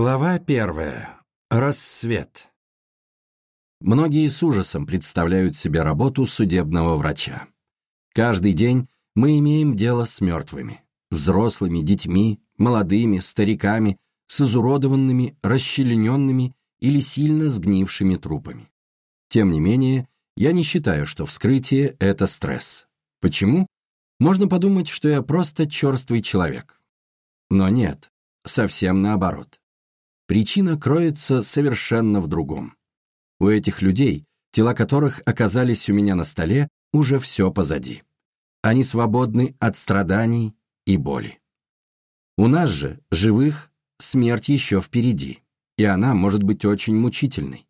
Глава первая. Рассвет. Многие с ужасом представляют себе работу судебного врача. Каждый день мы имеем дело с мертвыми, взрослыми, детьми, молодыми, стариками, с изуродованными, расчлененными или сильно сгнившими трупами. Тем не менее, я не считаю, что вскрытие – это стресс. Почему? Можно подумать, что я просто черствый человек. Но нет, совсем наоборот. Причина кроется совершенно в другом. У этих людей, тела которых оказались у меня на столе, уже все позади. Они свободны от страданий и боли. У нас же, живых, смерть еще впереди, и она может быть очень мучительной.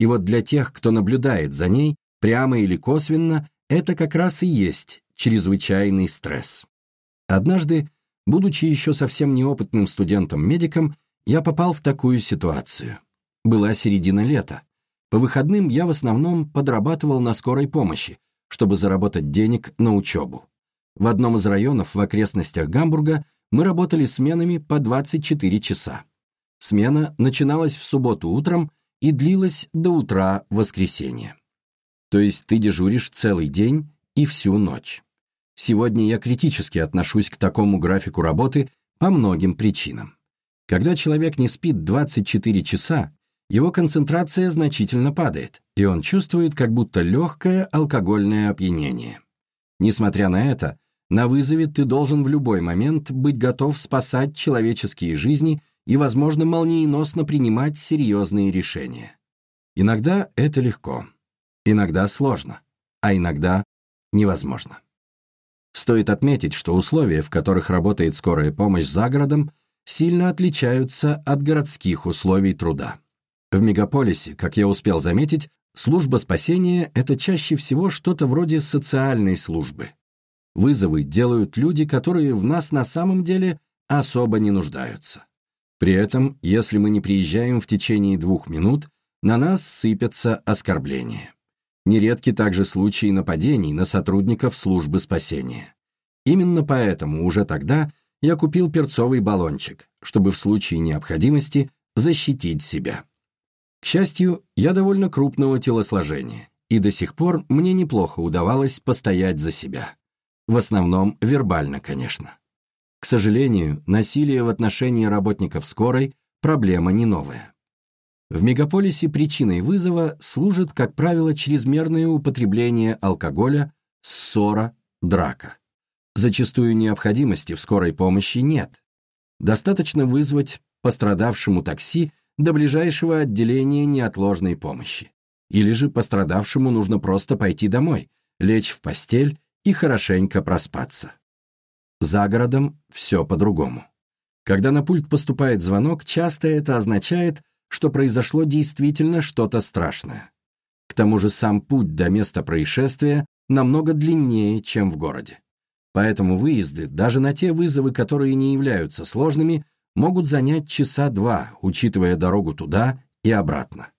И вот для тех, кто наблюдает за ней, прямо или косвенно, это как раз и есть чрезвычайный стресс. Однажды, будучи еще совсем неопытным студентом-медиком, я попал в такую ситуацию. Была середина лета. По выходным я в основном подрабатывал на скорой помощи, чтобы заработать денег на учебу. В одном из районов в окрестностях Гамбурга мы работали сменами по 24 часа. Смена начиналась в субботу утром и длилась до утра воскресенья. То есть ты дежуришь целый день и всю ночь. Сегодня я критически отношусь к такому графику работы по многим причинам. Когда человек не спит 24 часа, его концентрация значительно падает, и он чувствует как будто легкое алкогольное опьянение. Несмотря на это, на вызове ты должен в любой момент быть готов спасать человеческие жизни и, возможно, молниеносно принимать серьезные решения. Иногда это легко, иногда сложно, а иногда невозможно. Стоит отметить, что условия, в которых работает скорая помощь за городом, сильно отличаются от городских условий труда. В мегаполисе, как я успел заметить, служба спасения – это чаще всего что-то вроде социальной службы. Вызовы делают люди, которые в нас на самом деле особо не нуждаются. При этом, если мы не приезжаем в течение двух минут, на нас сыпятся оскорбления. Нередки также случаи нападений на сотрудников службы спасения. Именно поэтому уже тогда я купил перцовый баллончик, чтобы в случае необходимости защитить себя. К счастью, я довольно крупного телосложения, и до сих пор мне неплохо удавалось постоять за себя. В основном вербально, конечно. К сожалению, насилие в отношении работников скорой – проблема не новая. В мегаполисе причиной вызова служит, как правило, чрезмерное употребление алкоголя, ссора, драка. Зачастую необходимости в скорой помощи нет. Достаточно вызвать пострадавшему такси до ближайшего отделения неотложной помощи. Или же пострадавшему нужно просто пойти домой, лечь в постель и хорошенько проспаться. За городом все по-другому. Когда на пульт поступает звонок, часто это означает, что произошло действительно что-то страшное. К тому же сам путь до места происшествия намного длиннее, чем в городе. Поэтому выезды, даже на те вызовы, которые не являются сложными, могут занять часа два, учитывая дорогу туда и обратно.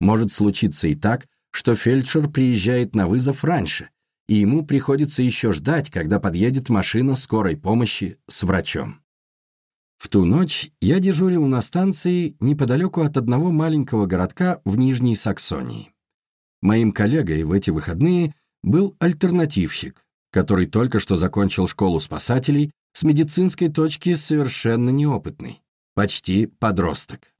Может случиться и так, что фельдшер приезжает на вызов раньше, и ему приходится еще ждать, когда подъедет машина скорой помощи с врачом. В ту ночь я дежурил на станции неподалеку от одного маленького городка в Нижней Саксонии. Моим коллегой в эти выходные был альтернативщик, который только что закончил школу спасателей, с медицинской точки совершенно неопытный, почти подросток.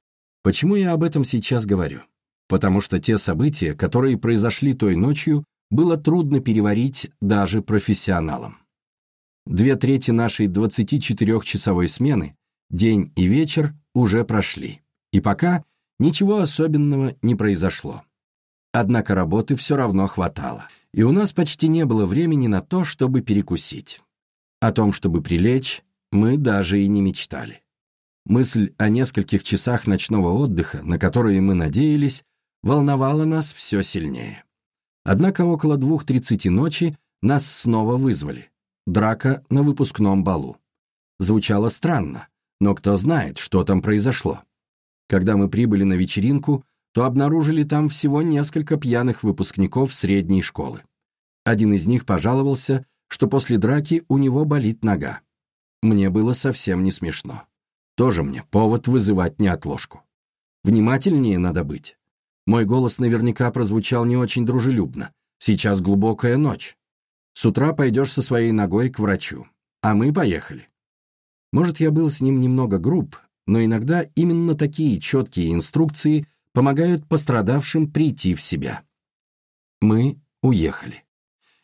Почему я об этом сейчас говорю? Потому что те события, которые произошли той ночью, было трудно переварить даже профессионалам. Две трети нашей 24-часовой смены, день и вечер, уже прошли, и пока ничего особенного не произошло. Однако работы все равно хватало, и у нас почти не было времени на то, чтобы перекусить. О том, чтобы прилечь, мы даже и не мечтали. Мысль о нескольких часах ночного отдыха, на которые мы надеялись, волновала нас все сильнее. Однако около двух тридцати ночи нас снова вызвали. Драка на выпускном балу. Звучало странно, но кто знает, что там произошло. Когда мы прибыли на вечеринку, то обнаружили там всего несколько пьяных выпускников средней школы. Один из них пожаловался, что после драки у него болит нога. Мне было совсем не смешно. Тоже мне повод вызывать неотложку. Внимательнее надо быть. Мой голос наверняка прозвучал не очень дружелюбно. Сейчас глубокая ночь. С утра пойдешь со своей ногой к врачу. А мы поехали. Может, я был с ним немного груб, но иногда именно такие четкие инструкции помогают пострадавшим прийти в себя. Мы уехали.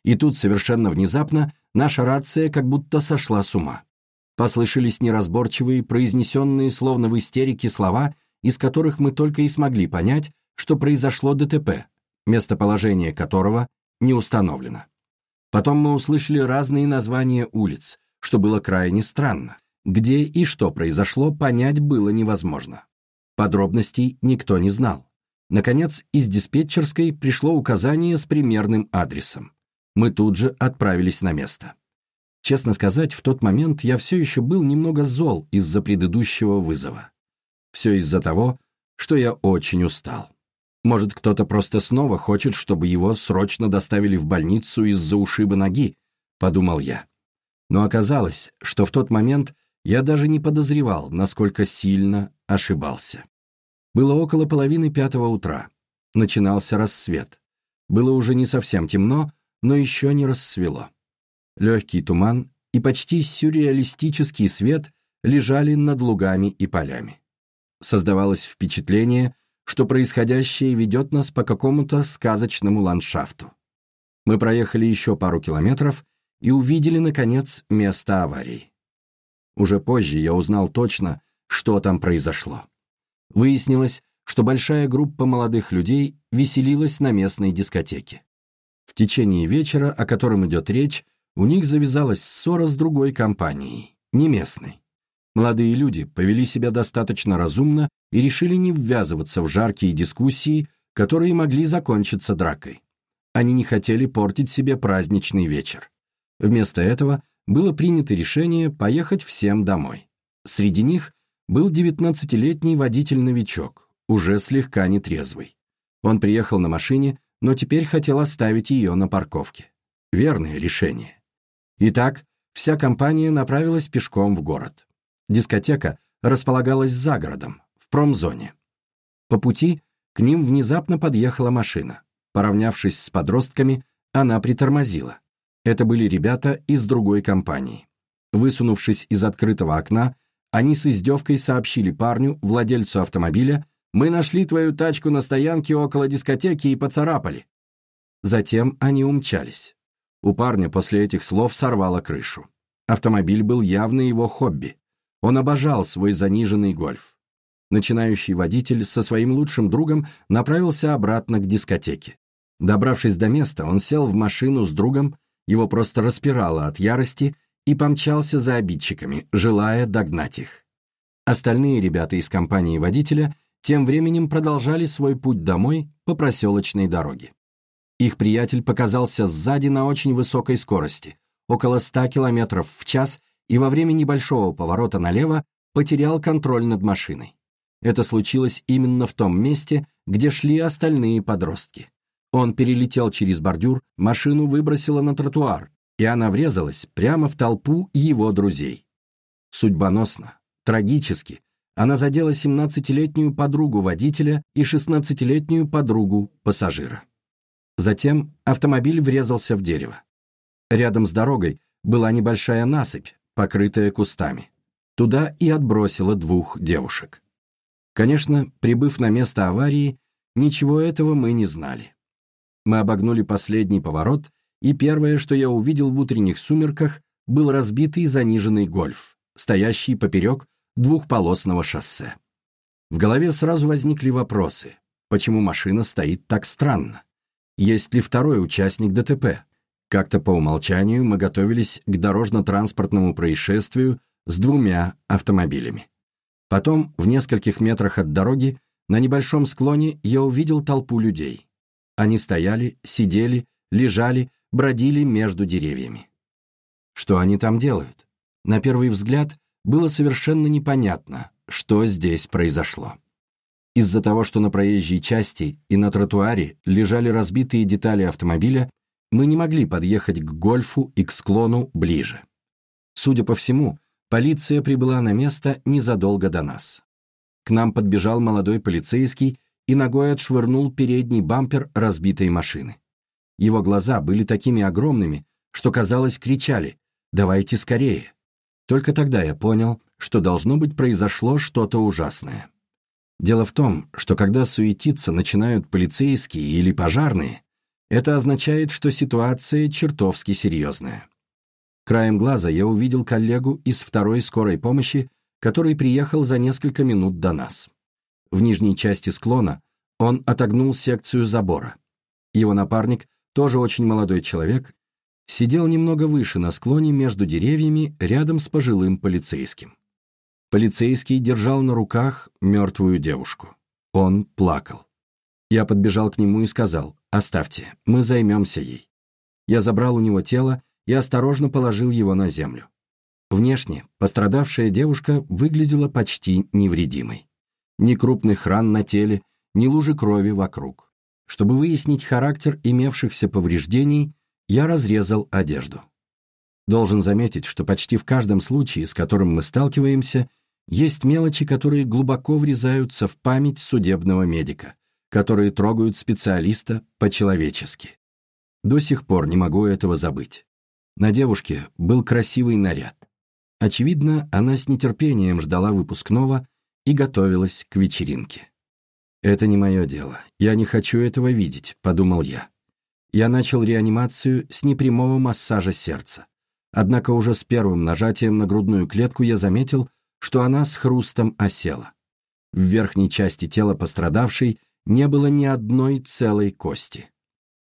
И тут совершенно внезапно наша рация как будто сошла с ума. Послышались неразборчивые, произнесенные словно в истерике слова, из которых мы только и смогли понять, что произошло ДТП, местоположение которого не установлено. Потом мы услышали разные названия улиц, что было крайне странно. Где и что произошло, понять было невозможно. Подробностей никто не знал. Наконец, из диспетчерской пришло указание с примерным адресом. Мы тут же отправились на место. Честно сказать, в тот момент я все еще был немного зол из-за предыдущего вызова. Все из-за того, что я очень устал. Может, кто-то просто снова хочет, чтобы его срочно доставили в больницу из-за ушиба ноги, подумал я. Но оказалось, что в тот момент я даже не подозревал, насколько сильно ошибался. Было около половины пятого утра. Начинался рассвет. Было уже не совсем темно, но еще не рассвело. Легкий туман и почти сюрреалистический свет лежали над лугами и полями. Создавалось впечатление, что происходящее ведет нас по какому-то сказочному ландшафту. Мы проехали еще пару километров и увидели, наконец, место аварии. Уже позже я узнал точно, что там произошло. Выяснилось, что большая группа молодых людей веселилась на местной дискотеке. В течение вечера, о котором идет речь, у них завязалась ссора с другой компанией, не местной. Молодые люди повели себя достаточно разумно и решили не ввязываться в жаркие дискуссии, которые могли закончиться дракой. Они не хотели портить себе праздничный вечер. Вместо этого было принято решение поехать всем домой. Среди них был 19-летний водитель-новичок, уже слегка нетрезвый. Он приехал на машине, но теперь хотел оставить ее на парковке. Верное решение. Итак, вся компания направилась пешком в город. Дискотека располагалась за городом, в промзоне. По пути к ним внезапно подъехала машина. Поравнявшись с подростками, она притормозила. Это были ребята из другой компании. Высунувшись из открытого окна, они с издевкой сообщили парню, владельцу автомобиля, «Мы нашли твою тачку на стоянке около дискотеки и поцарапали». Затем они умчались. У парня после этих слов сорвало крышу. Автомобиль был явно его хобби. Он обожал свой заниженный гольф. Начинающий водитель со своим лучшим другом направился обратно к дискотеке. Добравшись до места, он сел в машину с другом его просто распирало от ярости и помчался за обидчиками, желая догнать их. Остальные ребята из компании водителя тем временем продолжали свой путь домой по проселочной дороге. Их приятель показался сзади на очень высокой скорости, около 100 км в час, и во время небольшого поворота налево потерял контроль над машиной. Это случилось именно в том месте, где шли остальные подростки. Он перелетел через бордюр, машину выбросило на тротуар, и она врезалась прямо в толпу его друзей. Судьбоносно, трагически, она задела 17-летнюю подругу водителя и 16-летнюю подругу пассажира. Затем автомобиль врезался в дерево. Рядом с дорогой была небольшая насыпь, покрытая кустами. Туда и отбросило двух девушек. Конечно, прибыв на место аварии, ничего этого мы не знали. Мы обогнули последний поворот, и первое, что я увидел в утренних сумерках, был разбитый заниженный гольф, стоящий поперек двухполосного шоссе. В голове сразу возникли вопросы. Почему машина стоит так странно? Есть ли второй участник ДТП? Как-то по умолчанию мы готовились к дорожно-транспортному происшествию с двумя автомобилями. Потом, в нескольких метрах от дороги, на небольшом склоне я увидел толпу людей. Они стояли, сидели, лежали, бродили между деревьями. Что они там делают? На первый взгляд было совершенно непонятно, что здесь произошло. Из-за того, что на проезжей части и на тротуаре лежали разбитые детали автомобиля, мы не могли подъехать к гольфу и к склону ближе. Судя по всему, Полиция прибыла на место незадолго до нас. К нам подбежал молодой полицейский и ногой отшвырнул передний бампер разбитой машины. Его глаза были такими огромными, что, казалось, кричали «Давайте скорее!». Только тогда я понял, что должно быть произошло что-то ужасное. Дело в том, что когда суетиться начинают полицейские или пожарные, это означает, что ситуация чертовски серьезная. Краем глаза я увидел коллегу из второй скорой помощи, который приехал за несколько минут до нас. В нижней части склона он отогнул секцию забора. Его напарник, тоже очень молодой человек, сидел немного выше на склоне между деревьями рядом с пожилым полицейским. Полицейский держал на руках мертвую девушку. Он плакал. Я подбежал к нему и сказал, «Оставьте, мы займемся ей». Я забрал у него тело и осторожно положил его на землю. Внешне пострадавшая девушка выглядела почти невредимой. Ни крупных ран на теле, ни лужи крови вокруг. Чтобы выяснить характер имевшихся повреждений, я разрезал одежду. Должен заметить, что почти в каждом случае, с которым мы сталкиваемся, есть мелочи, которые глубоко врезаются в память судебного медика, которые трогают специалиста по-человечески. До сих пор не могу этого забыть. На девушке был красивый наряд. Очевидно, она с нетерпением ждала выпускного и готовилась к вечеринке. «Это не мое дело. Я не хочу этого видеть», — подумал я. Я начал реанимацию с непрямого массажа сердца. Однако уже с первым нажатием на грудную клетку я заметил, что она с хрустом осела. В верхней части тела пострадавшей не было ни одной целой кости.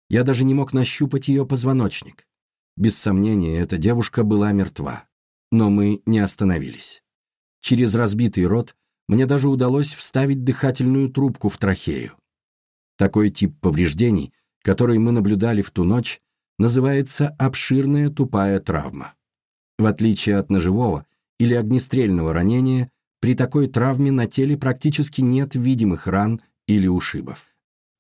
Я даже не мог нащупать ее позвоночник. Без сомнения, эта девушка была мертва. Но мы не остановились. Через разбитый рот мне даже удалось вставить дыхательную трубку в трахею. Такой тип повреждений, который мы наблюдали в ту ночь, называется обширная тупая травма. В отличие от ножевого, или огнестрельного ранения, при такой травме на теле практически нет видимых ран или ушибов.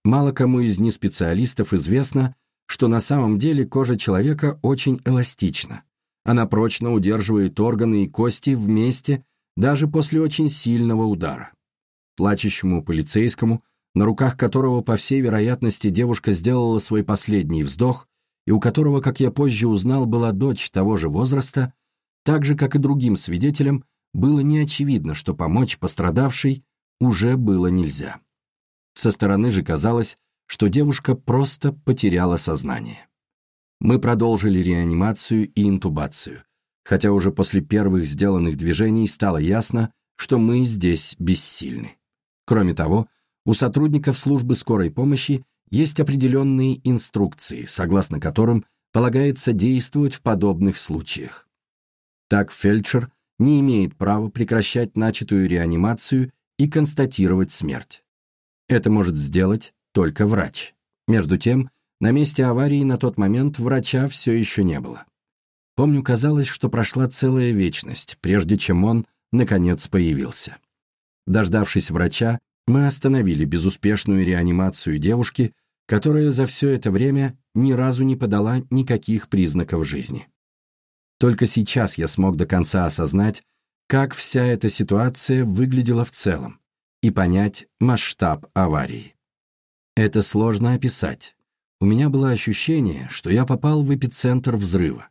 Мало кому из неспециалистов известно, что на самом деле кожа человека очень эластична. Она прочно удерживает органы и кости вместе даже после очень сильного удара. Плачущему полицейскому, на руках которого, по всей вероятности, девушка сделала свой последний вздох, и у которого, как я позже узнал, была дочь того же возраста, так же, как и другим свидетелям, было неочевидно, что помочь пострадавшей уже было нельзя. Со стороны же казалось, что девушка просто потеряла сознание. Мы продолжили реанимацию и интубацию, хотя уже после первых сделанных движений стало ясно, что мы здесь бессильны. Кроме того, у сотрудников службы скорой помощи есть определенные инструкции, согласно которым полагается действовать в подобных случаях. Так фельдшер не имеет права прекращать начатую реанимацию и констатировать смерть. Это может сделать только врач. Между тем, на месте аварии на тот момент врача все еще не было. Помню, казалось, что прошла целая вечность, прежде чем он, наконец, появился. Дождавшись врача, мы остановили безуспешную реанимацию девушки, которая за все это время ни разу не подала никаких признаков жизни. Только сейчас я смог до конца осознать, как вся эта ситуация выглядела в целом, и понять масштаб аварии. Это сложно описать. У меня было ощущение, что я попал в эпицентр взрыва.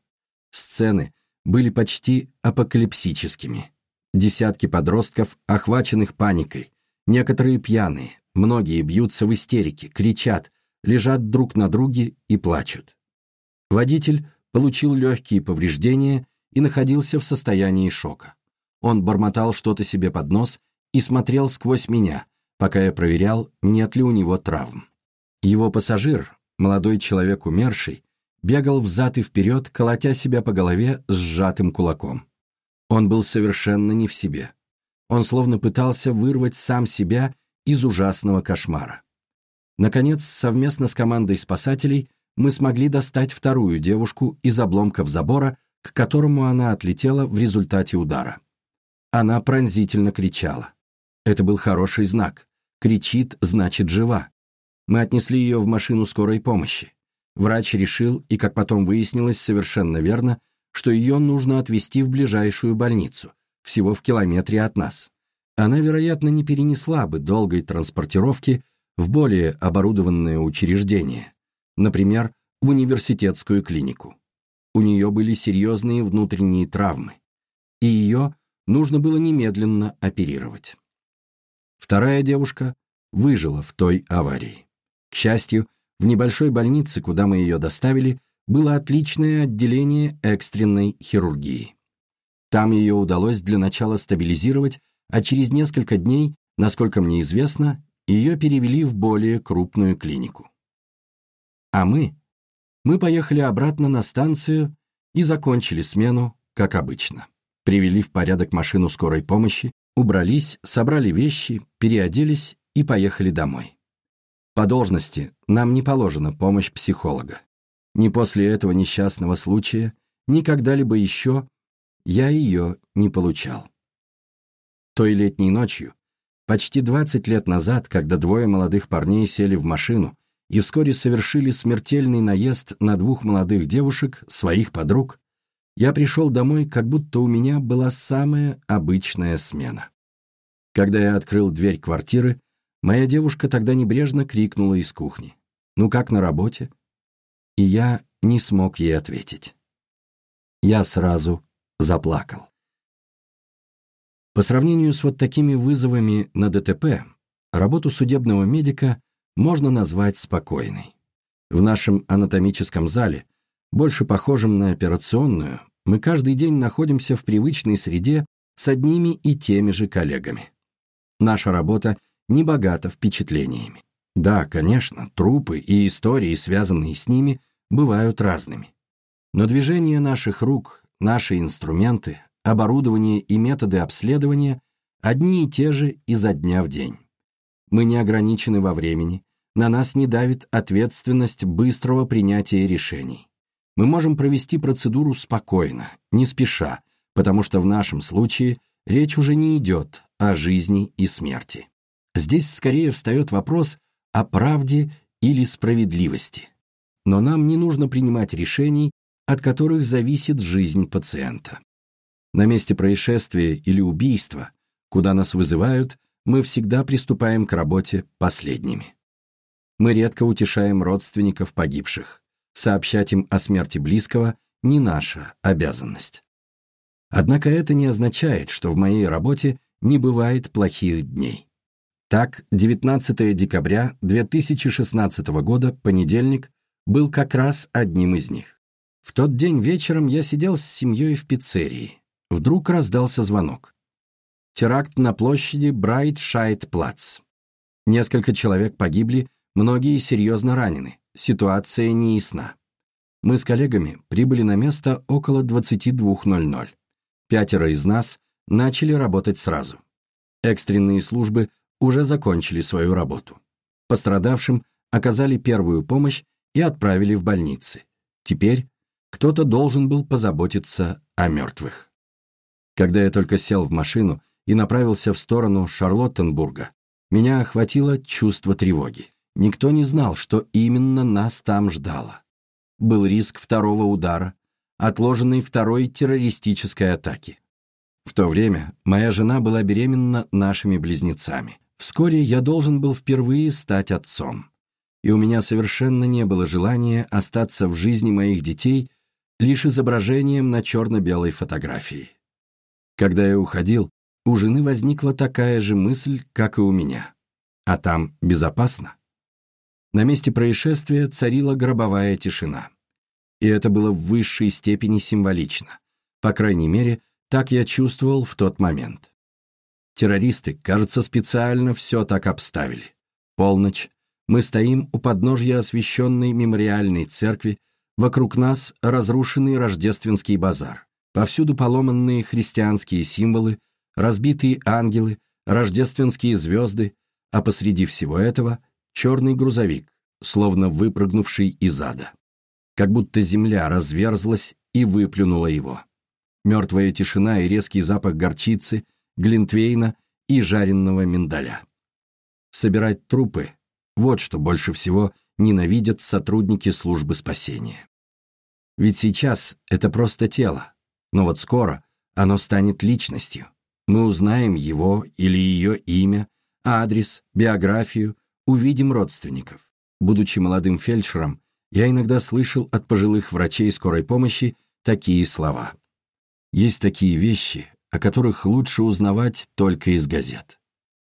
Сцены были почти апокалипсическими. Десятки подростков, охваченных паникой, некоторые пьяные, многие бьются в истерике, кричат, лежат друг на друге и плачут. Водитель получил легкие повреждения и находился в состоянии шока. Он бормотал что-то себе под нос и смотрел сквозь меня, пока я проверял, нет ли у него травм. Его пассажир, молодой человек умерший, бегал взад и вперед, колотя себя по голове сжатым кулаком. Он был совершенно не в себе. Он словно пытался вырвать сам себя из ужасного кошмара. Наконец, совместно с командой спасателей мы смогли достать вторую девушку из обломков забора, к которому она отлетела в результате удара. Она пронзительно кричала. Это был хороший знак. Кричит, значит, жива. Мы отнесли ее в машину скорой помощи. Врач решил, и, как потом выяснилось совершенно верно, что ее нужно отвезти в ближайшую больницу, всего в километре от нас. Она, вероятно, не перенесла бы долгой транспортировки в более оборудованное учреждение, например, в университетскую клинику. У нее были серьезные внутренние травмы, и ее нужно было немедленно оперировать. Вторая девушка выжила в той аварии. К счастью, в небольшой больнице, куда мы ее доставили, было отличное отделение экстренной хирургии. Там ее удалось для начала стабилизировать, а через несколько дней, насколько мне известно, ее перевели в более крупную клинику. А мы? Мы поехали обратно на станцию и закончили смену, как обычно. Привели в порядок машину скорой помощи, убрались, собрали вещи, переоделись и поехали домой. По должности нам не положена помощь психолога. Ни после этого несчастного случая, ни когда-либо еще я ее не получал. Той летней ночью, почти 20 лет назад, когда двое молодых парней сели в машину и вскоре совершили смертельный наезд на двух молодых девушек, своих подруг, я пришел домой, как будто у меня была самая обычная смена. Когда я открыл дверь квартиры, моя девушка тогда небрежно крикнула из кухни. «Ну как на работе?» И я не смог ей ответить. Я сразу заплакал. По сравнению с вот такими вызовами на ДТП, работу судебного медика можно назвать спокойной. В нашем анатомическом зале больше похожим на операционную, мы каждый день находимся в привычной среде с одними и теми же коллегами. Наша работа не богата впечатлениями. Да, конечно, трупы и истории, связанные с ними, бывают разными. Но движения наших рук, наши инструменты, оборудование и методы обследования одни и те же изо дня в день. Мы не ограничены во времени, на нас не давит ответственность быстрого принятия решений. Мы можем провести процедуру спокойно, не спеша, потому что в нашем случае речь уже не идет о жизни и смерти. Здесь скорее встает вопрос о правде или справедливости. Но нам не нужно принимать решений, от которых зависит жизнь пациента. На месте происшествия или убийства, куда нас вызывают, мы всегда приступаем к работе последними. Мы редко утешаем родственников погибших. Сообщать им о смерти близкого не наша обязанность. Однако это не означает, что в моей работе не бывает плохих дней. Так, 19 декабря 2016 года, понедельник, был как раз одним из них. В тот день вечером я сидел с семьей в пиццерии. Вдруг раздался звонок. Теракт на площади Брайт-Шайт-Плац. Несколько человек погибли, многие серьезно ранены ситуация не ясна. Мы с коллегами прибыли на место около 22.00. Пятеро из нас начали работать сразу. Экстренные службы уже закончили свою работу. Пострадавшим оказали первую помощь и отправили в больницы. Теперь кто-то должен был позаботиться о мертвых. Когда я только сел в машину и направился в сторону Шарлоттенбурга, меня охватило чувство тревоги. Никто не знал, что именно нас там ждало. Был риск второго удара, отложенной второй террористической атаки. В то время моя жена была беременна нашими близнецами. Вскоре я должен был впервые стать отцом. И у меня совершенно не было желания остаться в жизни моих детей лишь изображением на черно-белой фотографии. Когда я уходил, у жены возникла такая же мысль, как и у меня. А там безопасно. На месте происшествия царила гробовая тишина. И это было в высшей степени символично. По крайней мере, так я чувствовал в тот момент. Террористы, кажется, специально все так обставили. Полночь. Мы стоим у подножья освященной мемориальной церкви, вокруг нас разрушенный рождественский базар. Повсюду поломанные христианские символы, разбитые ангелы, рождественские звезды, а посреди всего этого — черный грузовик, словно выпрыгнувший из ада. Как будто земля разверзлась и выплюнула его. Мертвая тишина и резкий запах горчицы, глинтвейна и жареного миндаля. Собирать трупы — вот что больше всего ненавидят сотрудники службы спасения. Ведь сейчас это просто тело, но вот скоро оно станет личностью. Мы узнаем его или ее имя, адрес, биографию, увидим родственников. Будучи молодым фельдшером, я иногда слышал от пожилых врачей скорой помощи такие слова. Есть такие вещи, о которых лучше узнавать только из газет.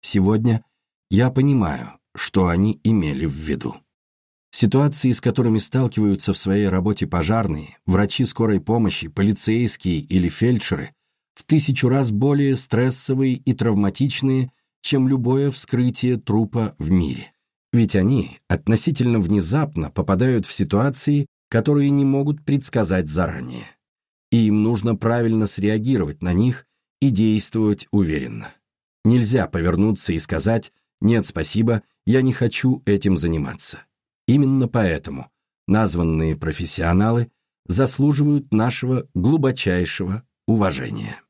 Сегодня я понимаю, что они имели в виду. Ситуации, с которыми сталкиваются в своей работе пожарные, врачи скорой помощи, полицейские или фельдшеры, в тысячу раз более стрессовые и травматичные, чем любое вскрытие трупа в мире. Ведь они относительно внезапно попадают в ситуации, которые не могут предсказать заранее. И им нужно правильно среагировать на них и действовать уверенно. Нельзя повернуться и сказать «нет, спасибо, я не хочу этим заниматься». Именно поэтому названные профессионалы заслуживают нашего глубочайшего уважения.